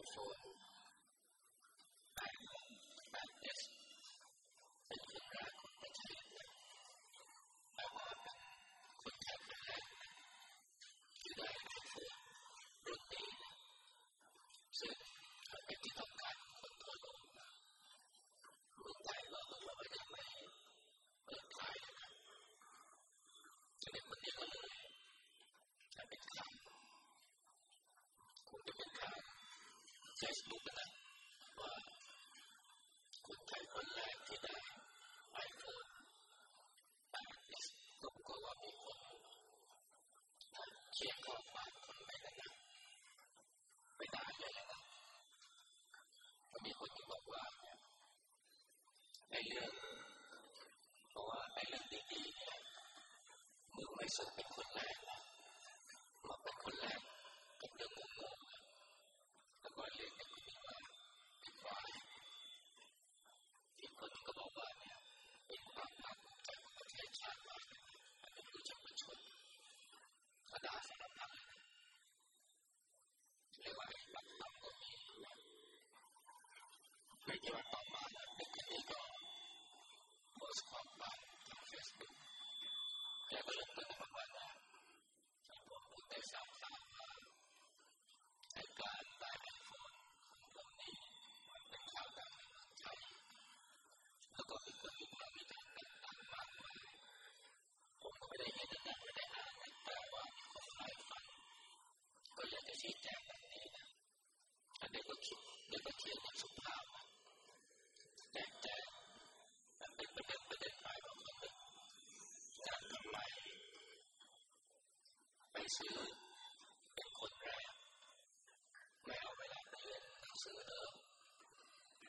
life. So ซื้อเป็นคนแรกไม่เอาเวลาไปเรียนหนังสือเนอ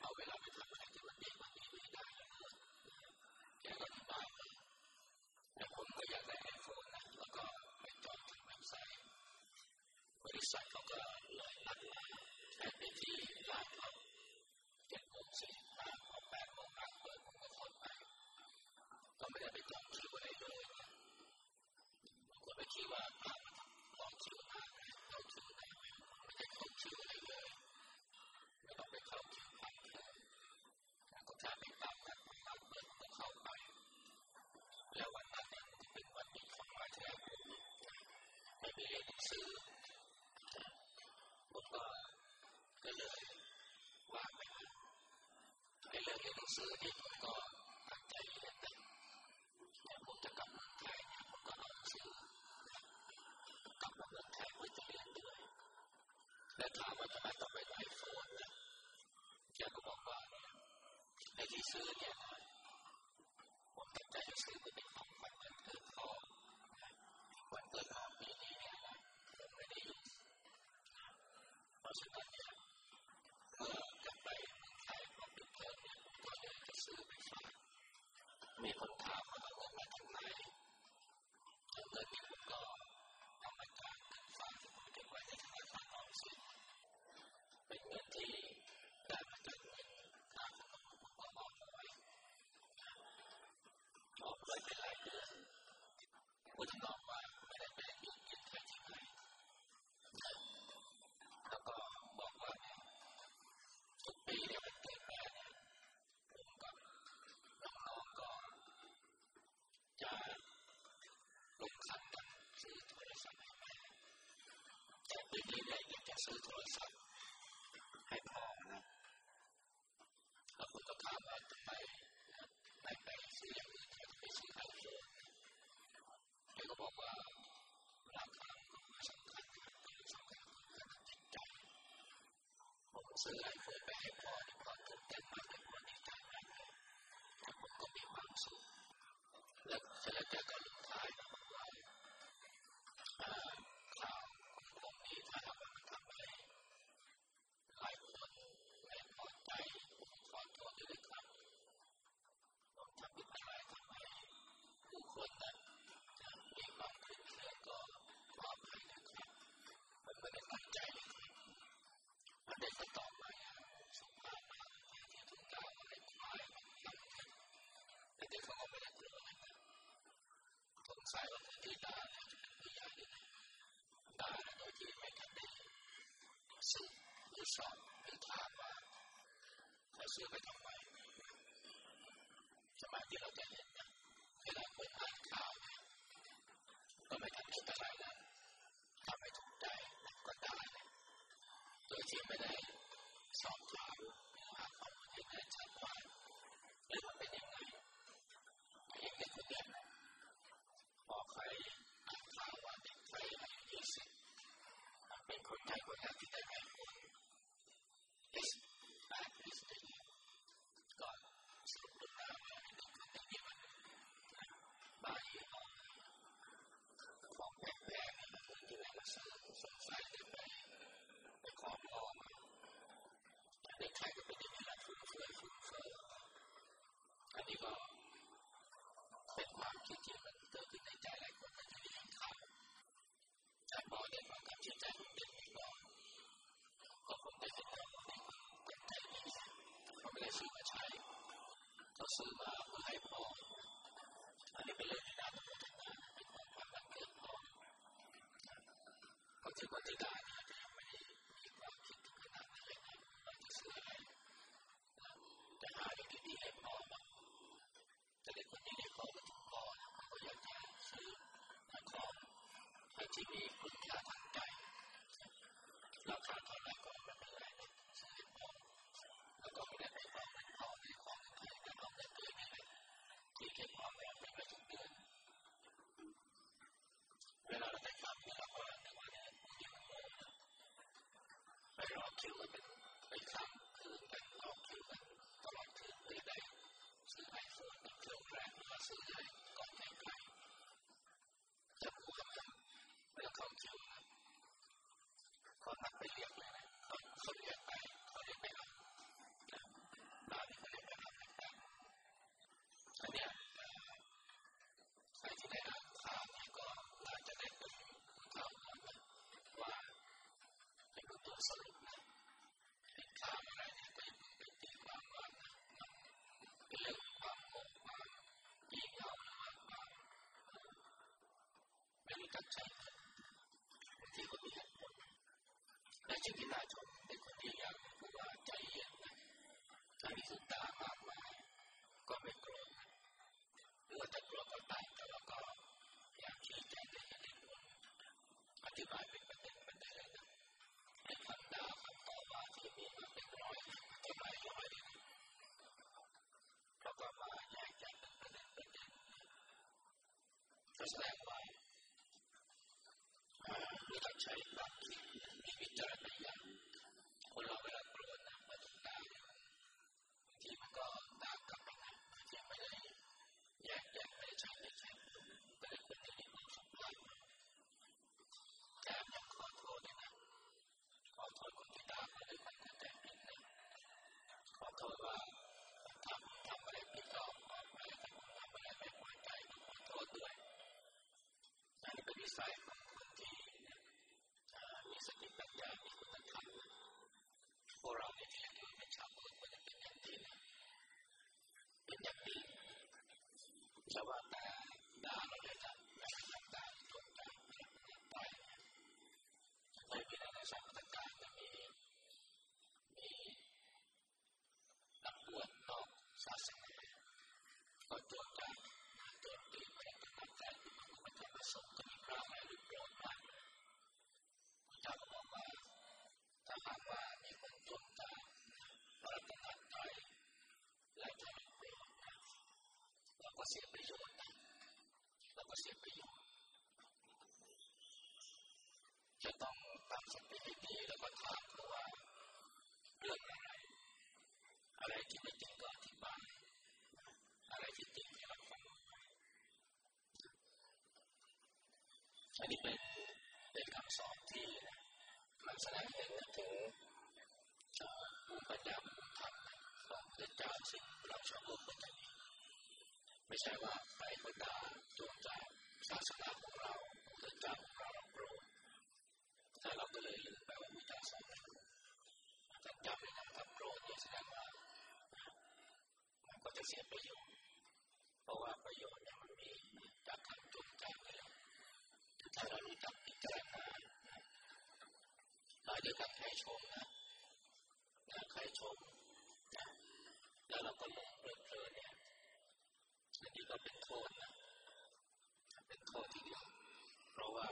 เอาเวลาไปทำอะไรที่มันดีกว่านี้ไม่ได้เนอะแกก็ที่บ้านแต่ผมก็อยากได้ไอโฟนนะแล้วก็ไปจองที่เว็บไซต์บริษัทเขาก็เลยนัดมาแค่ไปที่ร้านเขาเจ็ดโมงสี่ห้าพอแปดโมงห้าเปิดผมก็คนไปก็ไม่ได้ไปจองคิวอะไรเลยผมก็ไปคิดว่า ไปเรียนหนังสือผมก็ก็เลยว่างไปไอ้เรื่องเรียนหนังสือนี่ผมก็ตั้งใจเรียนแต่แต่ผมจะกลับเมืองไทยเนี่ยผมก็เอาหนังสือกลับมาเมืองไทยเพื่อจะเรียนด้วยและถามว่าทำไมต้องไปไลฟ์โฟนนะแกก็บอกว่าไอ้ที่ซื้อเนี่ยผมตั้งใจจะซื้อเพื่อเป็นของ มีคน so close up. สอบหรือถามว่าเขาซื้อไปทำไมสมัยที่เราจะเห็นนะเวลาคนอ่านข่าวเนี่ยก็ไม่ทันคิดอะไรนะทำให้ถูกใจก็ได้โดยที่ไม่ได้สอบถามหรือหาข้อมูลที่แน่ชัดว่าเรื่องมันเป็นยังไงอย่างนี้คนเดียวพอใครอ่านข่าวว่าเด็กไทยอายุยี่สิบเป็นคนไทยคนแรกที่ได้ไอโฟน S 8 S ก็สรุปได้ว่าเด็กคนนี้มันบายี่ห้อของแพงๆนะที่ไหนมาซื้อสงสัยได้ไปไปขอพ่อมาเด็กไทยก็เป็นอย่างนี้แหละฟุ้งเฟือยฟุ้งเฟ้ออันนี้ก็เป็นความคิดที่มันเกิดขึ้นในใจหลายคนที่ได้ยินข่าวแต่พอได้ฟังคำชี้แจงของเด็กนี่ก็ก็คงได้เห็นว่าเด็กคนใจดีเขาไม่ได้ซื้อมาใช้เขา ซื้อมาเพื่อให้พ่ออันนี้เป็นเรื่องที่น่าตื่นเต้นะเป็นของขวัญวันเกิดพ่อก็ถือว่าที่ได้เนี่ยจะยังไม่ได้มีความคิดถึงขนาดนั้นเลยนะว่าจะซื้ออะไรแต่หาอย่างดีๆให้พ่อมาแต่เด็กคนนี้เนี่ยเขาก็ถึงพ่อนะเขาก็อยากจะซื้อของที่มีคุณค่าทางใจราคาเท่าไหร่ก็ไม่เป็นไรนะซื้อให้พ่อแล้วก็ไม่ได้ไปเอาเงินพ่อในของใครแต่เอาเงินตัวเองนี่แหละที่เก็บพ่อไว้เป็นประจำเดือนเวลาเราได้ฟังเนี่ยเราก็นึกว่าเนี่ยนี่มันโง่นะไปรอคิวกันเป็นเป็นคำคืนกันรอคิวกันตลอดคืนเพื่อได้ซื้อไอโฟนเครื่องแรกมาซื้อให้ก่อนแข่งขันจะพูดว่าไม่ต้องเข้าคิวนะเขานัดไปเรียกเลยนะเขาเขาเรียกไปเขาเรียกไปรับบ้านนี่เขาเรียกไปรับนะครับอันเนี้ยใครที่ได้อ่านข่าวนี้ก็น่าจะได้เป็นข่าวนะว่าเป็นตัวสรุปนะเป็นข่าวอะไรเนี่ยก็ยังเป็นตีความว่านะมันเป็นเรื่องความโง่ความยิ่งใหญ่หรือว่าความ ไม่รู้จักใช้บางทีก็มีเหตุผลในชีวิตน่าชมเป็นคนที่อยากพูดว่าใจเย็นนะถ้ามีสุดตามากมายก็ไม่โกรธหรือว่าจะโกรธก็ตามแต่ว่าก็อยากชี้แจงในเหตุผลอธิบายเป็นประเด็นประเด็นนะให้คำด่าคำต่อว่าที่มีมาเป็นร้อยเป็นหลายร้อยเลยนะแล้วก็มาแยกแยะเป็นประเด็นประเด็นก็แสดงว่ารู้จักใช้ ความคิดมีวิจารณญาณคนเราเวลาโกรธนะมันตาบางทีมันก็ด่ากลับมาบางทีไม่ได้แยกแยะไม่ได้ใช้ไม่ใช้ก็เลยเป็นที่มีความสัมพันธ์แต่ยังขอโทษนะขอโทษคนที่ด่ามาด้วยความเข้าใจผิดนะขอโทษว่าทำทำอะไรผิดก็ขอไปถ้าผมทำอะไรไม่พอใจก็ขอโทษด้วยอันนี้เป็นวิสัยของคนที่ มีสติปัญญา มีคุณธรรมพวกเราเนี่ยที่เรียกว่าเป็นชาวพุทธมันเป็นอย่างดีนะเป็นอย่างดีแต่ว่าแต่ด่าเราเลยนะไม่ใช่ด่าตรงด่าไปเคยมีในสมัยการจะมีมีนักบวชนอกศาสนาก็โจมตีโจมตีไม่ได้ตั้งใจมันจะมาส่งก็มีพระแม่ลูกโกรธมากพระเจ้าก็บอกว่าถ้าหากว่ามีคนโจมตีพระรัตนตรัยและจะไม่โกรธนะเรา ก็เสียประโยชน์นะเราก็เสียประโยชน์จะต้องตั้งสติให้ดีแล้วก็ถามเขาว่าเรื่องอะไรอะไรที่ไม่จริงก็อธิบาย อะไรที่จริงให้เราฟังอันนี้เป็นเป็นคำสอนที่มันแสดงเห็นถึงภูมิปัญญาภูมิธรรมของพระเจ้าซึ่งเราชอบร่วมกันนี้ ไม่ใช่ว่าใครก็ด่าโจมตีศาสนาของเราพระเจ้าของเราเราโกรธแต่เราก็เลยลืมไปว่าพระเจ้าสอนเราถ้าจำเลยนะถ้าโกรธเนี่ยแสดงว่ามันก็จะเสียประโยชน์เพราะว่าประโยชน์เนี่ยมันมีจากคำจูงใจนี่แหละถ้าเรารู้จักพิจารณาเราจะทำให้ชมนะใครชมนะแล้วเราก็หลงเพลิดเพลินเนี่ย นี้ก็เป็นโทษนะ เป็นโทษทีเดียวเพราะว่า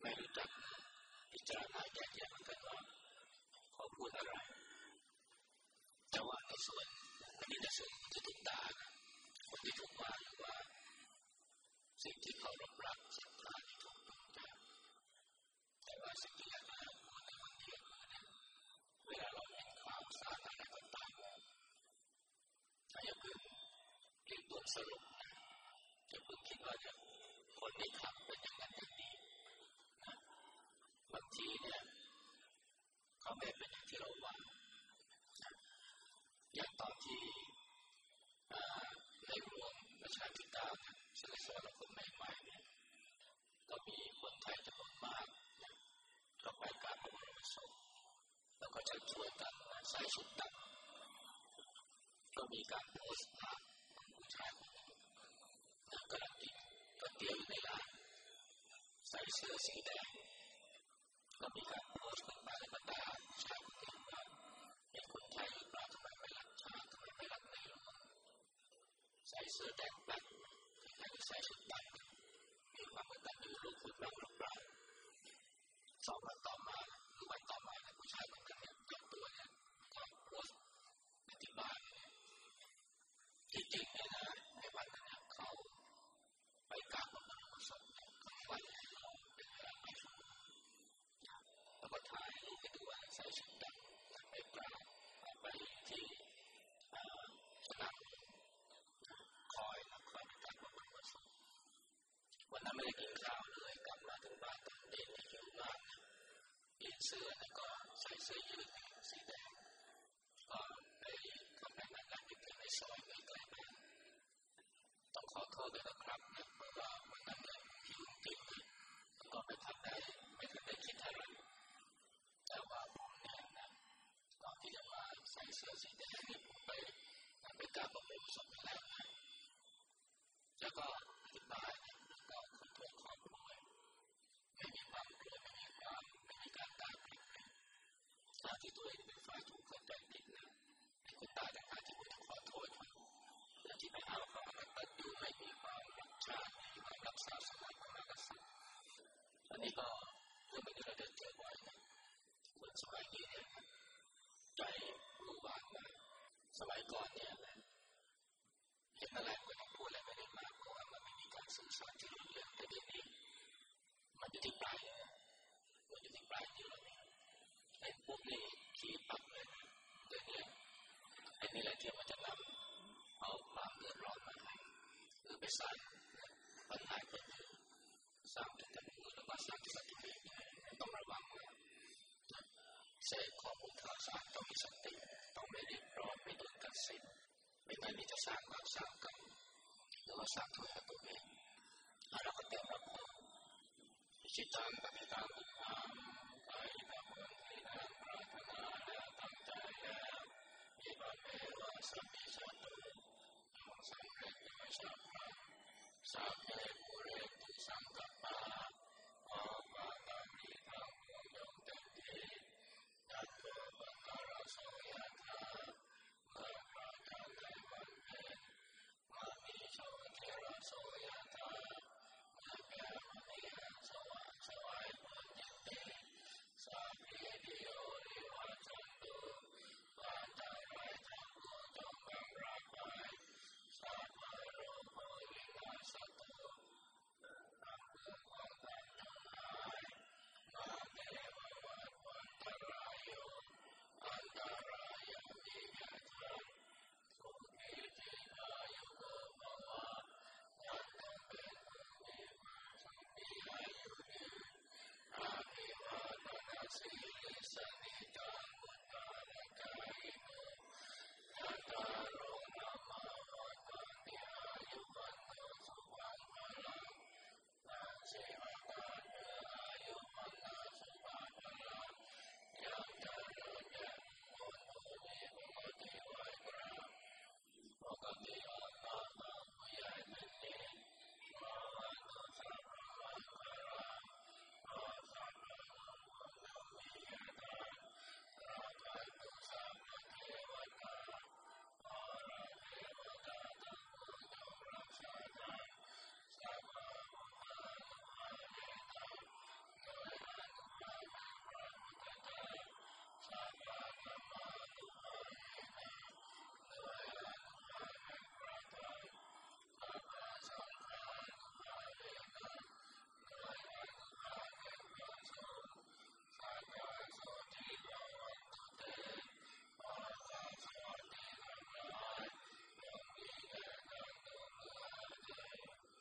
ไม่รู้จักพิจารณาแยกแยะกันว่าเขาพูดอะไร แต่ว่าในส่วนอันนี้ในส่วนที่ถูกด่าคนที่ถูกว่าหรือว่า สิ่งที่เขารับรักสิ่งที่ถูกต้องการแต่ว่าสิ่งที่อยากจะพูดในวันนี้คือเนี่ยเวลาเราเห็นข่าวสารอะไรต่างๆถ้าอย่าเพิ่งเรียกตัว สรุปนะอย่าเพิ่งคิดว่าเนี่ยคนที่ขับเป็นอย่างนั้นอย่างนี้นะบางทีเนี่ยเขาไม่เป็นอย่างที่เราหวังอย่างตอนที่ในหลวงประชาธิปไตยสมัยสมัยคนใหม่ๆเนี่ยก็มีคนไทยจำนวนมากเข้าไปกราบพระบรมศพแล้วก็จะช่วยกันใส่ชุดดำก็มีการโพสต์ภาพผู้ชายคนหนึ่งกำลังกินก๋วยเตี๋ยวอยู่ในร้านใส่ เสื้อสีแดงก็มีการโพสต์ขึ้นมาในบรรดาชาวเมืองว่าเป็นคนไทยหรือเปล่าทำไมไม่รักชาติทำไมไม่รักในหลวงใส่เสื้อแดงปัดให้ใส่ชุดดำมีความกตัญญูรู้คุณบ้างหรือเปล่าสองวันต่อมาหรือวันต่อมาเนี่ยผู้ชายคนนั้นเนี่ยจับตัวเนี่ยก็โพสต์ในที่บ้านจริงๆเนี่ยนะในวันนั้นเขาไปกราบพระบรมศพเนี่ยเขาวันเป็นเวลาไม่ชั่วโมงแล้วก็ถ่ายรูปให้ดูว่าใส่ชุดดำไปกราบไปที่สนามคอยนะคอยไปกราบพระบรมศพวันนั้นไม่ได้กินข้าวเลยกลับมาถึงบ้านตอนเย็นหิวมากเปลี่ยนเสื้อแล้วก็ใส่เสื้อยืดสีแดงก็ไปเข้าไปนั่งร้านอยู่ในซอยไม่ไกลบ้านต้อง ขอโทษด้วยนะครับนะเพราะว่าวันนั้นเนี่ยหิวจริงนะก็ไม่ทันได้ไม่ทันได้คิดอะไรแต่ว่าผมเนี่ยนะก่อนที่จะมาใส่เสื้อสีแดงเนี่ยผมไปไปกราบพระบรมศพแล้วนะแล้วก็อธิบายเนี่ยก็ขอโทษขอโพยไม่มีความกลัวไม่มีความไม่มีการตายผิดนะถ้าที่ตัวเองเป็นฝ่ายถูกเข้าใจผิดนะให้คุณตาแต่การที่คุณจะขอโทษเขาและที่ไม่เอาเขามันก็ดูไม่มีความรักชาติไม่มีความรักษาสมัยพระมหากษัตริย์อันนี้ก็เรื่องนี้เราได้เจอบ่อยนะคนสมัยนี้เนี่ยใจรู้วางมาก สมัยก่อนเนี่ยเห็นอะไรก็ต้องพูดอะไรไม่ได้มากเพราะว่ามันไม่มีการสื่อสารที่รู้เรื่องแต่ทีนี้มันอยู่ที่ปลายมันอยู่ที่ปลายที่เราเห็นปุ๊บนี่ขี้ปักเลยเดี๋ยวนี้ไอ้นี่แหละที่มันจะนำเอาความเดือดร้อนมาให้คือไปสร้างปัญหาเกิดขึ้นสร้างเป็นกันมือแล้วก็สร้างอุบัติเหตุต้องระวังนะ เสกข้อมูลข่าวสารต้องมีสติ ต้องไม่รีบร้อนไม่ด่วนตัดสินไม่งั้นนี่จะสร้างบาปสร้างกรรมหรือว่าสร้างโทษให้ตัวเองเราก็เติมรับมือชิตังปฏิตังอุปาไปตามวันที่นางปรารถนาแล้วตั้งใจแล้วมีบาเมวาสัมมิชาตุสำเร็จโดยชา